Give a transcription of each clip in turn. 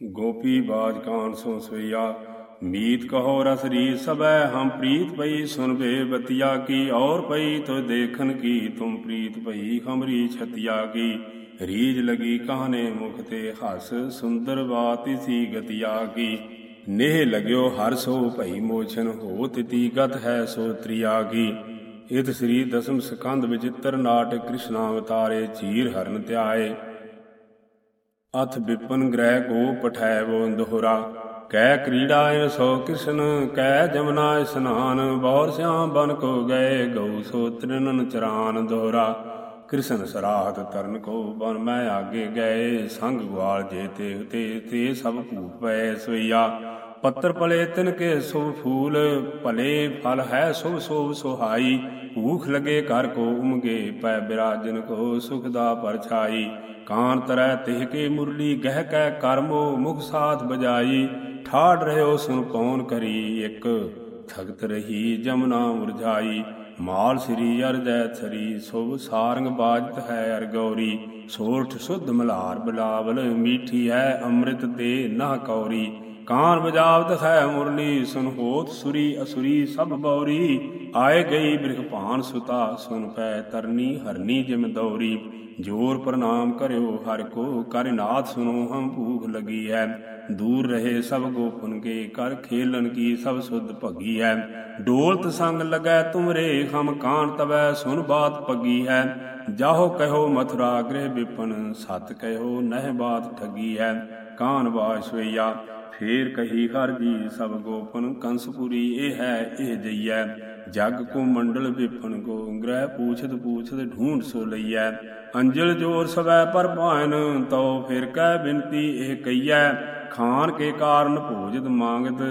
ਗੋਪੀ ਬਾਜ ਕਾਨ ਸੋ ਸਵਈਆ, ਮੀਤ ਕਹੋ ਰਸ ਰੀ ਸਬੈ ਹਮ ਪ੍ਰੀਤ ਪਈ ਸੁਨ ਬੇ ਬਤਿਆ ਕੀ, ਔਰ ਪਈ ਤੋ ਦੇਖਨ ਕੀ, ਤੁਮ ਪ੍ਰੀਤ ਪਈ ਹਮਰੀ ਛਤਿਆ ਕੀ। ਰੀਜ ਲਗੀ ਕਹਨੇ ਮੁਖ ਤੇ ਹਸ, ਸੁੰਦਰ ਬਾਤ ਸੀ ਗਤਿਆ ਕੀ। ਨੇਹ ਲਗਿਓ ਹਰ ਸੋ ਭਈ ਮੋਚਨ ਹੋ ਤਿਤੀ ਗਤ ਹੈ ਸੋ ਤ੍ਰਿਆ ਕੀ। ਇਤ ਸ੍ਰੀ ਦਸਮ ਸਕੰਦ ਵਿਚਿਤ੍ਰ ਨਾਟ ਕ੍ਰਿਸ਼ਨ ਅਵਤਾਰੇ ਚੀਰ ਹਰਨ ਧਿਆਏ। ਅਥ ਵਿਪਨ ਗ੍ਰਹਿ ਗੋ ਪਠਾਇ ਵੋ ਦੋਹਰਾ। ਕੈ ਕ੍ਰੀੜਾ ਇਨ ਸੋ ਕ੍ਰਿਸ਼ਨ ਕੈ ਜਮਨਾ ਇਸਨਾਨ ਬੌਰ ਸਿਆਮ ਬਨ ਕੋ ਗਏ ਗਉ ਸੋ ਤ੍ਰਿਨਨ ਚਰਾਨ ਦੋਹਰਾ। ਕ੍ਰਿਸ਼ਨ ਸਰਾਹਤ ਤਰਨ ਕੋ ਬਨ ਮੈਂ ਆਗੇ ਗਏ, ਸੰਗ ਗਵਾਲ ਜੇ ਤੇ ਤੇ ਤੇ ਸਭ ਭੂਪ ਪਏ ਸਵਈਆ। ਪੱਤਰ ਪਲੇ ਤਿਨ ਕੇ ਸੁਭ ਫੂਲ, ਭਲੇ ਫਲ ਹੈ ਸੁਭ ਸੋਭ ਸੁਹਾਈ। ਭੂਖ ਲਗੇ ਘਰ ਕੋ ਉਮਗੇ, ਪੈ ਬਿਰਾਜਨ ਕੋ ਸੁਖ ਦਾ ਪਰਛਾਈ। ਕਾਨ ਤਰੈ ਤਿਹ ਕੇ ਮੁਰਲੀ, ਗਹਿ ਕੈ ਕਰਮੋ ਮੁਖ ਸਾਥ ਬਜਾਈ। ਠਾੜ ਰਹਿਓ ਸੁਨ ਪੌਨ ਕਰੀ, ਇਕ ਥਗਤ ਰਹੀ ਜਮਨਾ ਮੁਰਝਾਈ। ਮਾਲ ਸ੍ਰੀ ਅਰਜੈ ਥਰੀ, ਸੁਭ ਸਾਰੰਗ ਬਾਜਤ ਹੈ ਅਰ ਗੌਰੀ। ਸੋਰਠ ਸੁਧ ਮਲਾਰ ਬਲਾਵਲ, ਮੀਠੀ ਹੈ ਅੰਮ੍ਰਿਤ ਤੇ ਨਾ ਕੌਰੀ। ਕਾਨ ਬਜਾਵਤ ਹੈ ਮੁਰਲੀ, ਸੁਨ ਹੋਤ ਸੁਰੀ, ਅਸੁਰੀ ਸਭ ਬੌਰੀ। ਆਏ ਗਈ ਬ੍ਰਿਖ ਭਾਨ ਸੁਤਾ, ਸੁਨ ਪੈ ਤਰਨੀ ਹਰਨੀ ਜਿਮ ਦੌਰੀ। ਜੋਰ ਪ੍ਰਣਾਮ ਕਰਿਓ ਹਰ ਕੋ, ਕਰ ਨਾਥ ਸੁਨੋ ਹਮ ਭੂਖ ਲਗੀ ਹੈ ਦੂਰ ਰਹੇ ਸਭ ਗੋਪਨ ਕੇ, ਕਰ ਖੇਲਨ ਕੀ ਸਭ ਸੁਧ ਭਗੀ ਹੈ ਡੋਲਤ ਸੰਗ ਲਗੈ ਤੁਮਰੇ, ਹਮ ਕਾਨ ਤਵੈ ਸੁਨ ਬਾਤ ਪਗੀ ਹੈ ਜਾਹੋ ਕਹੋ ਮਥੁਰਾ ਗ੍ਰਹਿ ਵਿਪਨ, ਸਤ ਕਹੋ ਨਹਿ ਬਾਤ ਠਗੀ ਹੈ ਕਾਨ ਬਾਸ਼ਵਈਆ ਫੇਰ ਕਹੀ ਹਰ ਜੀ ਸਭ ਗੋਪਨ ਕੰਸਪੁਰੀ, ਇਹ ਹੈ, ਇਹ ਜਈਐ। ਜਗ ਕੋ ਮੰਡਲ ਵਿਪਨ ਕੋ ਗ੍ਰਹਿ ਪੂਛਤ ਪੂਛਤ ਢੂੰਡ ਸੋ ਲਈਐ। ਅੰਜਲ ਜੋਰ ਸਵੈ ਪਰ ਭਾਨ ਤਉ ਫਿਰ ਕਹਿ ਬਿਨਤੀ ਇਹ ਕਈਐ ਖਾਨ ਕੇ ਕਾਰਨ ਭੋਜਤ ਮੰਗਤ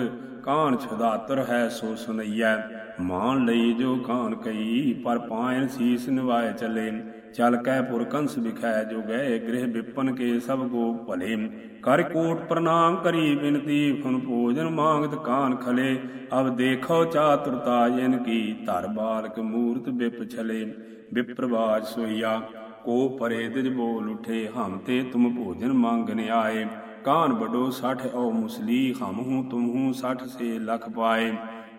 ਕਾਨ ਛਦਾਤਰ ਹੈ ਸੋ ਸੁਨਈਐ। ਮਾਨ ਲਈ ਜੋ ਕਾਨ ਕਈ ਪਰ ਪਾਇਨ ਸੀਸ ਨਿਵਾਏ ਚਲੇ। ਚਲ ਕਹਿ ਪੁਰ ਕੰਸ ਵਿਖੈ ਜੋ ਗਏ ਗ੍ਰਹਿ ਵਿਪਨ ਕੇ ਸਭ ਗੋ ਭਲੇ। ਕਰ ਕੋਟ ਪ੍ਰਣਾਮ ਕਰੀ ਬਿਨਤੀ ਫੁਨ ਭੋਜਨ ਮੰਗਤ ਕਾਨ ਖਲੇ। ਅਬ ਦੇਖੋ ਚਾਤੁਰਤਾ ਜਨ ਕੀ ਧਰ ਬਾਲਕ ਮੂਰਤ ਬਿਪ ਛਲੇ। ਵਿਪਰਵਾਜ ਸੋਈਆ, ਕੋ ਪਰੇ ਤਿਜ ਬੋਲ ਉਠੇ, ਹਮ ਤੇ ਤੁਮ ਭੋਜਨ ਮੰਗਨ ਆਏ। ਕਾਨ ਬਡੋ 60 ਔ ਮੁਸਲੀ, ਹਮ ਹੂੰ ਤੁਮ ਹੂੰ 60 ਸੇ ਲਖ ਪਾਏ।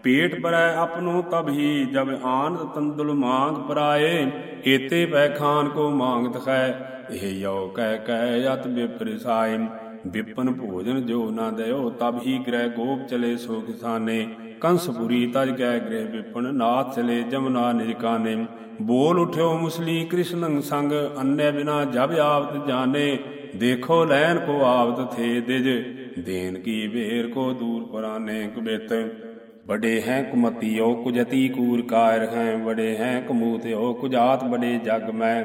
ਪੇਟ ਭਰੈ ਆਪਨੋ ਤਬ ਹੀ, ਜਬ ਆਨੰਦ ਤੰਦੁਲ ਮੰਗ ਪਰਾਏ, ਏਤੇ ਪੈ ਖਾਨ ਕੋ ਮੰਗਤ ਹੈ ਇਹ ਯੋ ਕਹਿ ਕਹਿ ਅਤ ਬਿਪਰਿਸਾਇ ਵਿਪਨ ਭੋਜਨ ਜੋ ਨਾ ਦਇਓ ਤਬ ਹੀ ਗ੍ਰਹਿ ਗੋਪ ਚਲੇ ਸੋ ਕਿਸਾਨੇ। ਕੰਸਪੁਰੀ ਤਜ ਗਏ ਗ੍ਰਹਿ ਵਿਪਨ ਨਾਥ ਚਲੇ ਜਮਨਾ ਨਿਜਕਾਨੇ ਬੋਲ ਉਠਿਓ ਮੁਸਲੀ ਕ੍ਰਿਸ਼ਨ ਸੰਗ ਅੰਨੇ ਬਿਨਾ ਜਬ ਆਵਤ ਜਾਣੇ ਦੇਖੋ ਲੈਨ ਕੋ ਆਵਤ ਥੇ ਦਿਜ, ਦੇਨ ਕੀ ਵੇਰ ਕੋ ਦੂਰ ਪਰਾਨੇ ਕੁਬਿਤ। ਬੜੇ ਹੈ ਕੁਮਤੀਓ ਕੁਜਤੀ ਕੂਰ ਕਾਇਰ ਹੈ ਬੜੇ ਹੈ ਕਮੂਤਿਓ ਕੁਜਾਤ ਬੜੇ ਜਗ ਮੈਂ।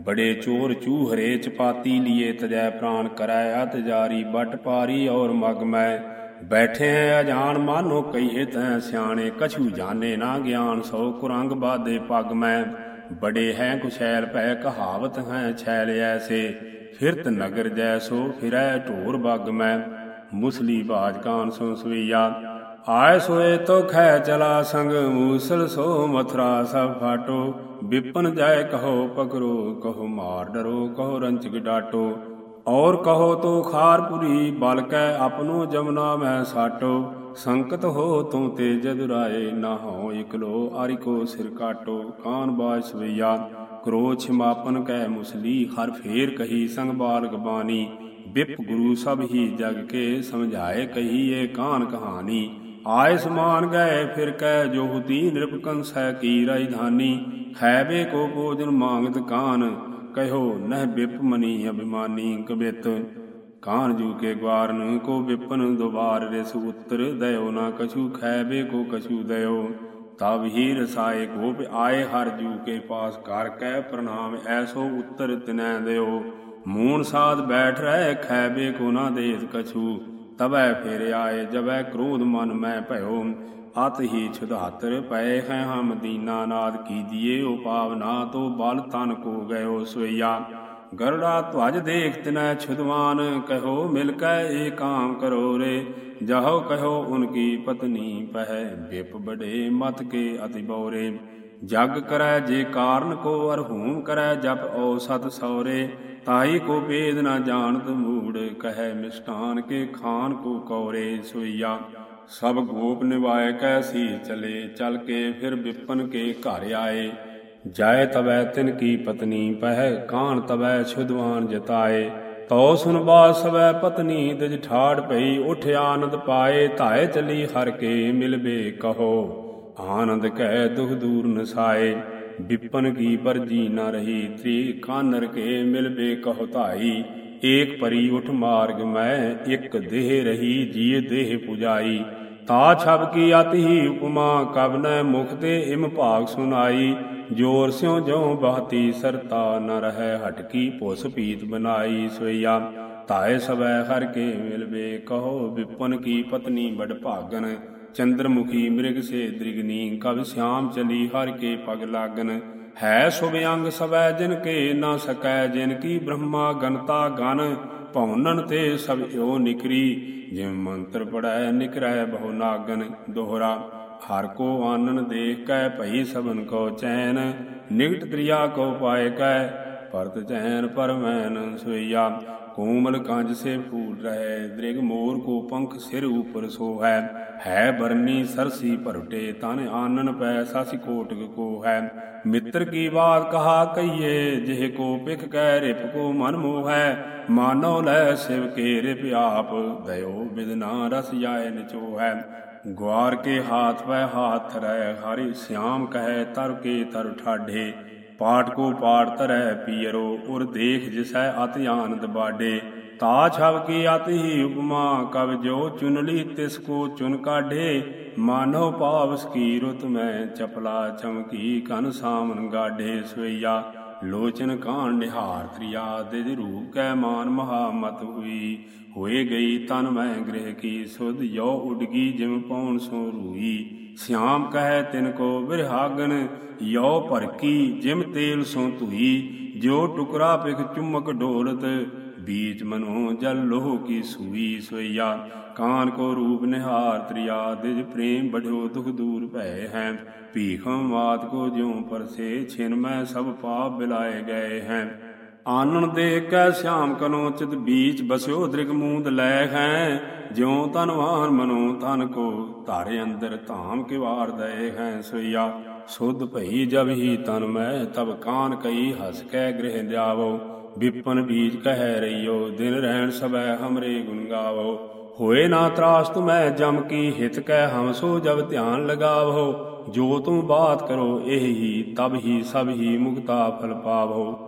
ਬੜੇ ਚੋਰ ਚੂਹਰੇ ਚਪਾਤੀ ਲੀਏ, ਤਜੈ ਪ੍ਰਾਨ ਕਰੈ ਅਤ ਜਾਰੀ ਬਟ ਪਾਰੀ ਔਰ ਮਗ ਮੈਂ। ਬੈਠੇ ਹੈ ਅਜਾਨ ਮਾਨੋ ਕਹੀਏ ਤੈ ਸਿਆਣੇ ਕਛੂ ਜਾਣੇ ਨਾ ਗਿਆਨ, ਸੋ ਕੁਰੰਗ ਬਾਦੇ ਪਗ ਮੈਂ। ਬੜੇ ਹੈ ਕੁਸ਼ੈਲ ਪੈ ਕਹਾਵਤ ਹੈ ਛੈਲ ਐਸੇ, ਫਿਰਤ ਨਗਰ ਜੈਸੋ ਫਿਰੈ ਢੋਰ ਬਗ ਮੈਂ। ਮੁਸਲੀ ਬਾਜ ਕਾਨ ਸੋ ਸਵਈਆ ਆਏ ਸੋਏ ਤੋ ਖੈ ਚਲਾ ਸੰਗ, ਮੂਸਲ ਸੋ ਮਥਰਾ ਸਭ ਫਾਟੋ। ਵਿਪਨ ਜਾਏ ਕਹੋ ਪਕਰੋ, ਕਹੋ ਮਾਰ ਡਰੋ, ਕਹੋ ਰੰਚਕ ਡਾਟੋ। ਔਰ ਕਹੋ ਤੋ ਖਾਰਪੁਰੀ ਬਲ ਕੈ ਆਪਨੋ ਜਮਨਾ ਮੈਂ ਸਾਟੋ। ਸੰਕਤ ਹੋ ਤੂੰ ਤੇ ਜਦੁਰਾਏ ਨਾ ਹੋ ਇਕਲੋ ਆਰਿ ਕੋ ਸਿਰ ਕਾਟੋ। ਕਾਨ ਬਾਜ ਸਵਈਆ, ਕ੍ਰੋਛ ਮਾਪਨ ਕੈ ਮੁਸਲੀ, ਹਰ ਫੇਰ ਕਹੀ ਸੰਗ ਬਾਲਕ ਬਾਣੀ। ਬਿਪ ਗੁਰੂ ਸਭ ਹੀ ਜਗ ਕੇ ਸਮਝਾਏ ਕਹੀਏ ਕਾਨ ਕਹਾਣੀ। ਆਏ ਸਮਾਨ ਗਏ, ਫਿਰ ਕਹਿ ਜੋਹਤੀ ਨਿਰਪਕੰਸ ਹੈ ਕੀ ਰਾਜਧਾਨੀ ਖੈਬੇ ਕੋ ਭੋਜਨ ਮੰਗਤ ਕਾਨ, ਕਹਿਓ ਨਹਿ ਵਿਪ ਮਨੀ ਅਭਿਮਾਨੀ ਕਬਿਤ ਕਾਨ ਜੂ ਕੇ ਗਵਾਰਨ, ਕੋ ਵਿਪਨ ਦੁਬਾਰ ਰਿਸ ਉਤਰ, ਦਇਓ ਨਾ ਕਛੂ ਖੈਬੇ ਕੋ ਕਛੂ ਦਇਓ। ਤਬ ਹੀ ਰਸਾਏ ਗੋਪ ਆਏ, ਹਰ ਜੂ ਕੇ ਪਾਸ ਕਰ ਕੈ, ਪ੍ਰਣਾਮ ਐਸੋ ਉਤਰ ਤਿਨੈ ਦਿਓ ਮੂਨ ਸਾਧ ਬੈਠ ਰਹਿ ਖੈਬੇ ਕੋ ਨਾ ਦੇਤ ਕਛੂ। ਤਬੈ ਫੇਰ ਆਏ ਜਬੈ ਕ੍ਰੋਧ ਮਨ ਮੈਂ ਭਇਓ। ਅਤ ਹੀ ਛੁਧਾਤਰ ਪਏ ਹੈ ਹਮ ਦੀਨਾ ਨਾਦ ਕੀਜੀਏ ਉਪਾਵਨਾ ਤੋ ਬਲ ਤਨ ਕੋ ਗਇਓ ਸੋਈਆ ਗਰੜਾ ਧਵਜ ਦੇਖ ਤਿਨੈ ਛੁਦਵਾਨ, ਕਹੋ ਮਿਲ ਕੈ ਏ ਕਾਮ ਕਰੋ ਰੇ। ਜਾਹੋ ਕਹੋ ਉਨਕੀ ਪਤਨੀ ਪਹਿ, ਬਿਪ ਬੜੇ ਮਤ ਕੇ ਅਤਿ ਬੋਰੇ। ਜਗ ਕਰੈ ਜੇ ਕਾਰਨ ਕੋ ਅਰ ਹੂਮ ਕਰੈ, ਜਪ ਓ ਸਤ ਸੌਰੇ। ਤਾਈ ਕੋ ਭੇਦ ਨਾ ਜਾਣਤ ਮੂੜ, ਕਹੈ ਮਿਸ਼ਟਾਨ ਕੇ ਖਾਨ ਕੋ ਕੌਰੇ ਸੋਈਆ। ਸਭ ਗੋਪ ਨਿਵਾਏ ਕੈਸੀ ਚਲੇ, ਚਲ ਕੇ ਫਿਰ ਵਿਪਨ ਕੇ ਘਰ ਆਏ। ਜਾਏ ਤਵੈ ਤਿਨ ਕੀ ਪਤਨੀ, ਪਹਿ ਕਾਨ ਤਵੈ ਛੁਦਵਾਨ ਜਤਾਏ। ਤੋ ਸੁਨ ਬਾਤ ਸਵੈ ਪਤਨੀ, ਦਿਜ ਠਾੜ ਪਈ ਉਠ ਆਨੰਦ ਪਾਏ। ਧਾਏ ਚਲੀ ਹਰ ਕੇ ਮਿਲਬੇ ਕਹੋ, ਆਨੰਦ ਕਹਿ ਦੁਖ ਦੂਰ ਨਸਾਏ। ਵਿਪਨ ਕੀ ਪਰਜੀ ਨ ਰਹੀ? ਤ੍ਰੀ ਕਾਨਰ ਕੇ ਮਿਲਬੇ ਕਹੋ ਧਾਈ। ਏਕ ਪਰੀ ਉਠ ਮਾਰਗ ਮੈਂ, ਇਕ ਦੇਹ ਰਹੀ ਜੀ ਦੇਹ ਪੁਜਾਈ। ਤਾ ਛਬ ਕੀ ਅਤਿ ਹੀ ਉਪਮਾ ਕਬ ਨੈ ਮੁਖ ਤੇ ਇਮ ਭਾਗ ਸੁਨਾਈ। ਜੋਰ ਸਿਉ ਜੋ ਬਹਤੀ ਸਰਤਾ ਨ ਰਹੈ ਹਟਕੀ ਪੁਸ ਪੀਤ ਬਨਾਈ ਸੋਈਆ। ਤਾਏ ਸਵੈ ਹਰ ਕੇ ਮਿਲਵੇ ਕਹੋ, ਵਿਪਨ ਕੀ ਪਤਨੀ ਬੜ ਭਾਗਨ। ਚੰਦਰਮੁਖੀ ਮ੍ਰਿਗ ਸੇ ਦ੍ਰਿਗਨੀ ਕਬ ਸਿਆਮ ਚਲੀ ਹਰ ਕੇ ਪਗ ਲਾਗਨ। ਹੈ ਸੁਭ ਅੰਗ ਸਵੈ ਜਿਨ ਕੇ ਨਾ ਸਕੈ, ਜਿਨ ਕੀ ਬ੍ਰਹਮਾ ਗਨਤਾ ਗਨ। ਭਉਨਨ ਤੇ ਸਭ ਓ ਨਿਕਰੀ ਜਿਮ ਮੰਤਰ ਪੜੈ ਨਿਕਰੈ ਬਹੁ ਨਾਗਨ। ਦੋਹਰਾ, ਹਰ ਕੋ ਆਨਨ ਦੇਖ ਕੈ ਭਈ ਸਭਨ ਕੋ ਚੈਨ। ਨਿਗਟ ਦਰਿਆ ਕੋ ਪਾਏ ਕੈ, ਪਰਤ ਚੈਨ ਪਰਮੈਨ ਸੋਈਆ ਕੋਮਲ ਕੰਜ ਸੇ ਫੂਲ ਰਹੇ, ਦ੍ਰਿਗ ਮੋਰ ਕੋ ਪੰਖ ਸਿਰ ਉਪਰ ਸੋ ਹੈ ਬਰਮੀ ਸਰਸੀ ਭਰਟੇ, ਤਨ ਆਨਨ ਪੈ ਸਾਸੀ ਕੋਟਕ ਕੋ ਹੈ। ਮਿੱਤਰ ਕੀ ਬਾਤ ਕਹਾ ਕਈਏ ਜਿਹ ਕੋ ਪਿਖ ਕਹਿ ਰਿਪ ਕੋ ਮਨ ਮੋਹ। ਹੈ ਮਾਨੋ ਲੈ ਸਿਵ ਕੇ ਰਿਪ ਆਪ, ਦਇਓ ਬਿਦਨਾ ਰਸ ਜਾਏ ਨਿਚੋ ਹੈ ਗਵਾਰ ਕੇ ਹਾਥ ਪੈ ਹਾਥ ਰਹਿ, ਹਰਿ ਸਿਆਮ ਕਹੈ ਤਰ ਕੇ ਤਰ ਠਾਢੇ। ਪਾਟ ਕੋ ਪਾਟ ਤਰੈ ਪੀਰੋ, ਉਰ ਦੇਖ ਜਿਸੈ ਅਤ ਆਨੰਦ ਬਾਡੇ। ਤਾ ਛਵ ਕੀ ਅਤ ਹੀ ਉਪਮਾ ਕਬ ਜੋ ਚੁਨ ਲੀ ਤਿਸ ਕੋ ਚੁਨ ਕਾਢੇ। ਮਾਨੋ ਪਾਵਸ ਕੀ ਰੁਤ ਮੈਂ, ਚਪਲਾ ਚਮਕੀ ਕਨ ਸਾਮਨ ਗਾਢੇ। ਸੋਈਆ ਲੋਚਨ ਕਾਣ ਨਿਹਾਰ ਤ੍ਰਿਆ ਦਿਜ ਰੂਪ ਕੈ ਮਾਨ ਮਹਾ ਮਤ ਹੋਈ। ਹੋਏ ਗਈ ਤਨ ਮੈਂ ਗ੍ਰਹਿ ਕੀ, ਸੁਧ ਯੋ ਉਡਗੀ ਜਿਮ ਪਉਣ ਸੋ ਰੂਈ। ਸਿਆਮ ਕਹੈ ਤਿਨ ਕੋ ਵਿਰਹਾਗਨ ਯੋ ਭਰਕੀ ਜਿਮ ਤੇਲ ਸੋ ਧੂਈ। ਜੋ ਟੁਕਰਾ ਪਿਖ ਚੁੰਮਕ ਡੋਲਤ ਬੀਜ ਮਨੋ ਜਲ ਲੋਹ ਕੀ ਸੂਈ। ਸੋਈਆ ਕਾਨ ਕੋ ਰੂਪ ਨਿਹਾਰ ਤ੍ਰਿਆ, ਦਿਜ ਪ੍ਰੇਮ ਬਢਿਓ ਦੁਖ ਦੂਰ ਭੈ ਹੈ। ਭੀਖਮ ਮਾਤ ਕੋ ਜਿਉ ਪਰਸੇ, ਛਿਨ ਮੈਂ ਸਭ ਪਾਪ ਬਿਲਾਏ ਗਏ ਹੈ। ਆਨਣ ਦੇ ਕੈ ਸ਼ਾਮ ਕਨੋ ਚਿਤ ਬੀਚ, ਬਸਿਓ ਦ੍ਰਿਗ ਮੂੰਦ ਲੈ ਹੈ। ਜਿਉ ਤਨਵਾਨ ਮਨੋ, ਤਨ ਕੋ ਧਾਰੇ ਅੰਦਰ ਧਾਮ ਕਿਵਾਰ ਦਏ ਹੈ। ਸੋਈਆ, ਸੁਧ ਭਈ ਜਬ ਹੀ ਤਨ ਮੈਂ, ਤਬ ਕਾਨ ਕਈ ਹਸ ਕੈ ਗ੍ਰਹਿ ਦਿਆਵੋ ਵਿਪਨ ਬੀਜ ਕਹਿ ਰਈਓ ਦਿਨ ਰਹਿਣ ਸਬੈ ਹਮਰੇ ਗੁਣ ਗਾਵੋ। ਹੋਏ ਨਾ ਤਰਾਸ ਤੁਮੈ ਜਮ ਕੀ ਹਿਤ ਕੈ ਹਮ ਸੋ ਜਬ ਧਿਆਨ ਲਗਾਵੋ ਜੋ ਤੂੰ ਬਾਤ ਕਰੋ ਇਹ ਹੀ, ਤਬ ਹੀ ਸਭ ਹੀ ਮੁਕਤਾ ਫਲ ਪਾਵੋ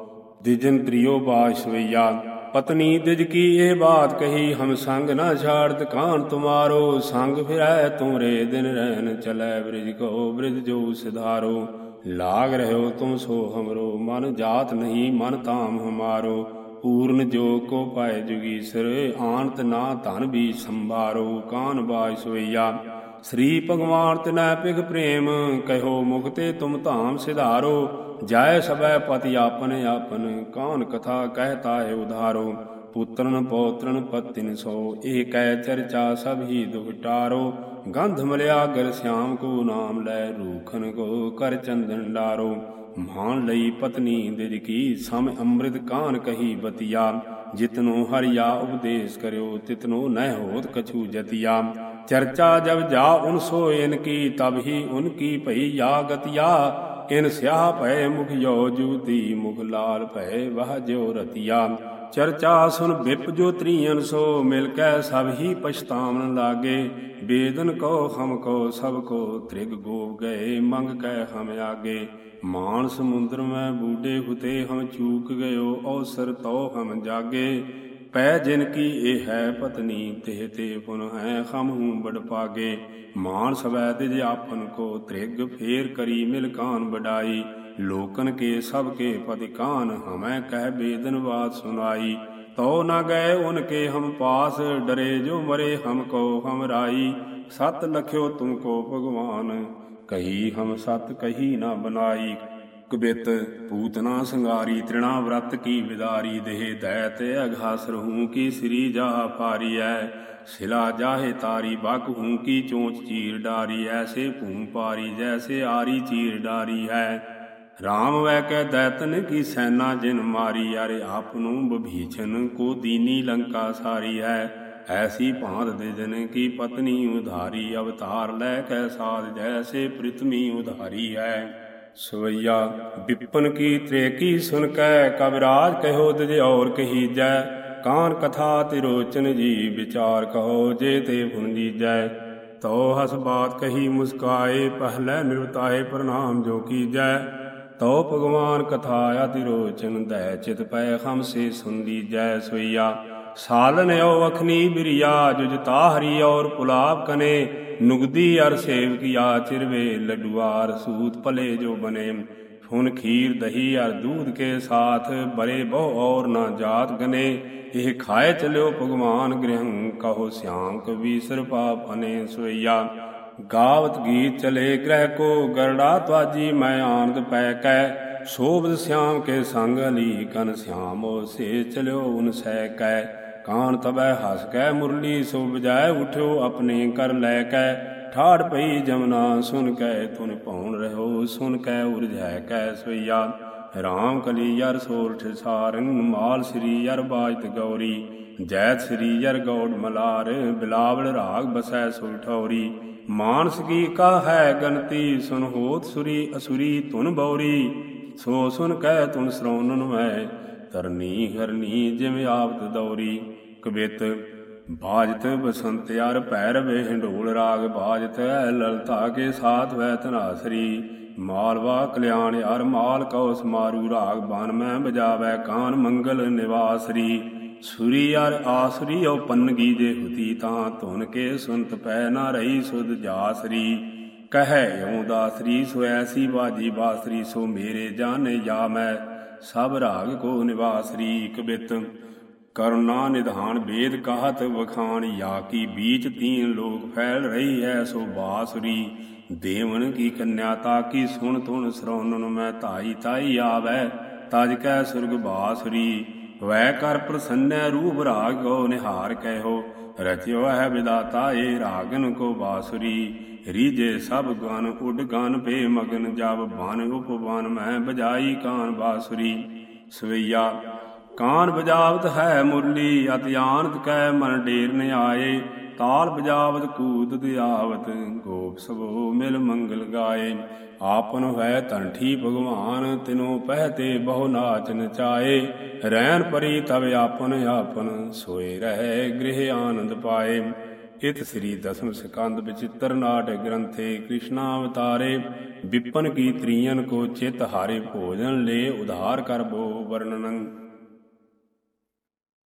ਦਿਜਨ ਤ੍ਰਿਓ ਬਾਸ਼ਵਈਆ ਪਤਨੀ ਦਿਜ ਕੀ ਇਹ ਬਾਤ ਕਹੀ, ਹਮ ਸੰਗ ਨਾ ਛਾੜਤ ਕਾਨ ਤੁਮਾਰੋ, ਸੰਗ ਫਿਰੈ ਤੂਰੇ ਦਿਨ ਰਹਿਨ ਚਲੈ ਬ੍ਰਿਜ ਕੋ ਬ੍ਰਿਜ ਜੋ ਸਿਧਾਰੋ। ਲਾਗ ਰਹਿਓ ਤੁਮ ਸੋ ਹਮਰੋ, ਮਨ ਜਾਤ ਨਹੀਂ ਮਨ ਤਾਮ ਹਮਾਰੋ। ਪੂਰਨ ਜੋ ਕੋ ਪਾਏ ਜੁਗੀ ਸਿਰ ਆਨਤ ਨਾ ਧਨ ਵੀ ਸੰਭਾਰੋ, ਕਾਨ ਬਾਜ ਸੋਈਆ। ਸ੍ਰੀ ਭਗਵਾਨ ਤਿਨੈ ਪਿਗ ਪ੍ਰੇਮ, ਕਹਿਓ ਮੁਕਤੇ ਤੁਮ ਧਾਮ ਸਿਧਾਰੋ। ਜਾਏ ਸਬੈ ਪਤੀ ਆਪਨ ਆਪਨ, ਕਾਨ ਕਥਾ ਕਹਿਤਾ ਹੈ ਉਧਾਰੋ। ਪੁੱਤਰਨ ਪੌਤਰਨ ਪਤਿਨ ਸੋ, ਇਹ ਕਹਿ ਚਰਚਾ ਸਭ ਹੀ ਦੁਖਟਾਰੋ ਗੰਧ ਮਲਿਆ ਗਰ ਸਿਆਮ ਕੋ ਨਾਮ ਲੈ ਰੂਖਨ ਕੋ, ਕਰ ਚੰਦਨ ਡਾਰੋ। ਮਾਨ ਲਈ ਪਤਨੀ ਦਿਜ ਕੀ ਸਮ ਅੰਮ੍ਰਿਤ ਕਾਨ ਕਹੀ ਬਤਿਆ, ਜਿਤਨੋ ਹਰਿਆ ਉਪਦੇਸ਼ ਕਰਿਓ, ਤਿਤਨੋ ਨਹਿ ਹੋਤ ਕਛੂ ਜਤਿਆ। ਚਰਚਾ ਜਬ ਜਾ ਉਨ ਸੋ ਇਨ ਕੀ, ਤਬ ਹੀ ਉਨ ਕੀ ਭਈ ਯਾ ਗਤਿਆ ਇਨ ਸਿਆਹ ਭੈ ਮੁਖ ਜੋ ਜੂਤੀ ਮੁਖ ਲਾਲ ਭੈ ਵਹ ਜੋ ਰਤਿਆ। ਚਰਚਾ ਸੁਨ ਵਿਪ ਜੋ ਤ੍ਰੀਨ ਸੋ, ਮਿਲ ਕੈ ਸਭ ਹੀ ਪਛਤਾਵਨ ਲਾਗੇ। ਬੇਦਨ ਕੋ ਹਮ ਕੋ, ਸਭ ਕੋ ਤ੍ਰਿਗ ਗੋਵ ਗਏ, ਮੰਗ ਕੈ ਹਮ ਆਗੇ। ਮਾਨ ਸਮੁੰਦਰ ਮੈਂ ਬੂਡੇ ਹੁਤੇ, ਹਮ ਚੂਕ ਗਇਓ, ਔਸਰ ਤੋ ਹਮ ਜਾਗੇ। ਪੈ ਜਿਨ ਕੀ ਇਹ ਹੈ ਪਤਨੀ, ਤੇ ਤੇ ਪੁਨ ਹੈ ਹਮ ਹੂੰ ਬੜ ਪਾਗੇ। ਮਾਨ ਸਵੈ ਤਿਜ ਆਪਨ ਕੋ ਤ੍ਰਿਗ, ਫੇਰ ਕਰੀ ਮਿਲ ਕਾਨ ਬਡਾਈ ਲੋਕਨ ਕੇ ਸਭ ਕੇ ਪति ਕਾਨ, ਹਮੈ ਕਹਿ ਬੇਦਨ ਬਾਤ ਸੁਨਾਈ। ਤੋ ਨਾ ਗਏ ਉਨ ਕੇ ਹਮ ਪਾਸ, ਡਰੇ ਜੋ ਮਰੇ ਹਮ ਕੋ ਹਮ ਰਾਈ। ਸਤ ਲਖਿਓ ਤੁਮ ਕੋ ਭਗਵਾਨ, ਕਹੀ ਹਮ ਸਤ ਕਹੀ ਨਾ ਬਨਾਈ। ਕਬਿਤ ਪੂਤਨਾ ਸੰਗਾਰੀ, ਤ੍ਰਿਣਾ ਵਰਤ ਕੀ ਵਿਦਾਰੀ, ਦੇਹ ਦੈਤ ਅਘਾਸ ਹੂੰ ਕੀ ਸ੍ਰੀ ਜਾ ਪਾਰੀਐ। ਸਿਲਾ ਜਾਹੇ ਤਾਰੀ, ਬਕ ਹੂੰ ਕੀ ਚੋਂਚ ਚੀਰ ਡਾਰੀ, ਐਸੇ ਭੂਮ ਪਾਰੀ, ਜੈਸੇ ਆਰੀ ਚੀਰ ਡਾਰੀ ਹੈ ਰਾਮ ਵੈ ਕੈ ਦੈਤਨ ਕੀ ਸੈਨਾ ਜਿਨ ਮਾਰੀ, ਅਰੇ ਆਪ ਨੂੰ ਬਭੀਛਨ ਕੋ ਦੀਨੀ ਲੰਕਾ ਸਾਰੀ ਹੈ ਐਸੀ ਭਾਂਤ ਦੇ ਜਨ ਕੀ ਪਤਨੀ ਉਧਾਰੀ, ਅਵਤਾਰ ਲੈ ਕੈ ਸਾਧ, ਜੈਸੇ ਪ੍ਰਿਥਮੀ ਉਧਾਰੀ ਹੈ ਸਵਈਆ, ਵਿਪਨ ਕੀ ਤ੍ਰੇਕੀ ਸੁਨ ਕੈ ਕਬਿਰਾਜ ਕਹਿਓ ਤਜ ਔਰ ਕਹੀਜੈ ਕਾਨ ਕਥਾ ਤਿਰੋਚਨ ਜੀ ਵਿਚਾਰ ਕਹੋ, ਜੇ ਤੇ ਫੁਨ ਜੀਜੈ ਤੋ ਹਸ ਬਾਤ ਕਹੀ ਮੁਸਕਾਏ, ਪਹਿਲੇ ਨਿਰਤਾਏ ਪ੍ਰਣਾਮ ਜੋ ਕੀਜੈ ਤੋ ਭਗਵਾਨ ਕਥਾ ਆਤਿ ਰੋਚਨ ਦੈ ਚਿਤ ਪੈ ਹਮਸੇ ਸੁਨਦੀ ਜੈ ਸੋਈਆ ਸਾਲਨ ਓ ਅਖਨੀ ਬਿਰਿਆ ਜੁਜ ਹਰੀ ਔਰ ਪੁਲਾਬ ਕਨੇ, ਨੁਗਦੀ ਅਰ ਸੇਵ ਕੀਆ ਚਿਰਵੇ, ਲਡੂਆਰ ਸੂਤ ਭਲੇ ਜੋ ਬਨੇ। ਫੁਨ ਖੀਰ ਦਹੀ ਅਰ ਦੂਧ ਕੇ ਸਾਥ, ਬਰੇ ਬਹੁ ਔਰ ਨਾ ਜਾਤ ਗਨੇ। ਇਹ ਖਾਏ ਚਲਿਓ ਭਗਵਾਨ ਗ੍ਰਹੰ, ਕਹੋ ਸਿਆਮ ਕਵੀ ਸਰ ਪਾਪ ਅਨੇ ਸੋਈਆ ਗਾਵਤ ਗੀਤ ਚਲੇ ਗ੍ਰਹਿ ਕੋ, ਗਰੜਾ ਤਵਾਜੀ ਮੈਂ ਆਨੰਦ ਪੈ ਕੈ। ਸ਼ੋਭਤ ਸਿਆਮ ਕੇ ਸੰਗ ਅਲੀ ਕਨ ਸਿਆਮੋ, ਸੇ ਚਲਿਓ ਉਨ ਸਹਿ ਕੈ। ਕਾਨ ਤਬੈ ਹਸ ਕੈ, ਮੁਰਲੀ ਸੋ ਬਜਾਏ ਉਠਿਓ ਆਪਣੇ ਕਰ ਲੈ ਕੈ। ਠਾੜ ਪਈ ਜਮਨਾ, ਸੁਨ ਕੈ, ਤੁਨ ਭਉਣ ਰਹੋ, ਸੁਨ ਕੈ ਉਰਝੈ ਕੈ ਸੋਈਆ ਰਾਮ ਕਲੀ ਯਰ ਸੋਰਠ ਸਾਰੰਗ, ਮਾਲ ਸ੍ਰੀ ਯਰ ਬਾਜਤ ਗੌਰੀ। ਜੈਤ ਸ੍ਰੀ ਯਰ ਗੌੜ ਮਲਾਰ, ਬਿਲਾਵਲ ਰਾਗ ਬਸੈ ਸੁਲਠੌਰੀ ਮਾਨਸ ਕੀ ਕਾ ਹੈ ਗਨਤੀ ਸੁਨ ਹੋਤ ਸੁਰੀ, ਅਸੁਰੀ ਤੁਨ ਬੌਰੀ। ਸੋ ਸੁਨ ਕਹਿ ਤੁਨ ਸਰਉਨਨ ਮੈਂ ਤਰਨੀ ਹਰਨੀ ਜਿਵੇਂ ਆਪਤ ਦੌਰੀ। ਕਵਿਤ ਬਾਜਤ ਬਸੰਤ ਯਾਰ ਪੈਰ ਵੇ ਹਿੰਡੋਲ ਰਾਗ ਬਾਜਤ ਐ ਲਲਤਾ ਕੇ ਸਾਥ ਵੈ ਤਨਾਸਰੀ ਮਾਲਵਾ ਕਲਿਆਣ ਯਾਰ ਮਾਲ ਕਉ ਸਮਾਰੂ ਰਾਗ ਬਾਨ ਮੈਂ ਬਜਾਵੇ ਕਾਨ ਮੰਗਲ ਨਿਵਾਸਰੀ। ਸੁਰੀ ਯਾਰ ਆਸਰੀ ਓ ਪੰਨਗੀ ਜੇ ਹੁਤੀ ਤਾਂ ਧੁਨ ਕੇ ਸੁਨਤ ਪੈ ਨਾ ਰਹੀ ਸੁਧ ਜਾਸਰੀ। ਕਹਿ ਓ ਦਾਸਰੀ ਸੋ ਐਸੀ ਬਾਜੀ ਬਾਸਰੀ ਸੋ ਮੇਰੇ ਜਾਣੇ ਜਾ ਮੈਂ। ਸਭ ਰਾਗ ਕੋ ਨਿਵਾਸਰੀ ਕਬਿਤ ਕਰੁਣਾ ਨਿਧਾਨ ਵੇਦ ਕਾਹਤ ਵਖਾਨ ਯਾ ਕੀ ਬੀਚ ਤੀਨ ਲੋਕ ਫੈਲ ਰਹੀ ਹੈ, ਸੋ ਬਾਸੁਰੀ ਦੇਵਨ ਕੀ ਕੰਨਿਆ, ਤਾ ਕੀ ਸੁਣ ਤੁਨ ਸਰਉਨਨ ਮੈਂ ਧਾਈ ਤਾਈ ਆਵੈ। ਤਜ ਕੈ ਸੁਰਗ ਬਾਸੁਰੀ ਵੈ ਕਰ ਪ੍ਰਸੰਨੈ, ਰੂਪ ਰਾਗ ਕੋ ਨਿਹਾਰ ਕਹਿਓ। ਰਚਿਓ ਹੈ ਵਿਦਾਤਾ, ਏ ਰਾਗਨ ਕੋ ਬਾਸੁਰੀ ਰੀਜੇ ਸਭ ਗਨ ਉਡ ਗਨ ਪੇ ਮਗਨ ਜਬ ਬਨ ਉਪਵਨ ਮੈਂ ਬਜਾਈ ਕਾਨ ਬਾਸੁਰੀ ਸਵਈਆ। ਕਾਨ ਬਜਾਵਤ ਹੈ ਮੁਰਲੀ, ਅਤਿ ਆਨੰਦ ਕੈ ਮਨ ਢੇਰ ਨ ਆਏ। ਤਾਲ ਬਜਾਵਤ ਕੂਦ ਦਿਆਵਤ, ਗੋਪ ਸਭੋ ਮਿਲ ਮੰਗਲ ਗਾਏ। ਆਪਨ ਹੈ ਤੰਠੀ ਭਗਵਾਨ, ਤਿਨੋ ਪਹਿਤੇ ਬਹੁ ਨਾਚ ਨਚਾਏ ਰਹਿਣ ਪਰੀ ਤਵ ਆਪਨ ਆਪਨ ਸੋਏ ਰਹਿ, ਗ੍ਰਹਿ ਆਨੰਦ ਪਾਏ। ਇਤ ਸ੍ਰੀ ਦਸਮ ਸਕੰਦ ਵਿਚਿਤ੍ਰ ਨਾਟ ਗ੍ਰੰਥੇ ਕ੍ਰਿਸ਼ਨਾ ਅਵਤਾਰੇ ਵਿਪਨ ਕੀ ਤ੍ਰਿਯਨ ਕੋ ਚਿਤ ਹਾਰੇ ਭੋਜਨ ਲੈ ਉਧਾਰ ਕਰ ਬੋ ਵਰਣਨੰ।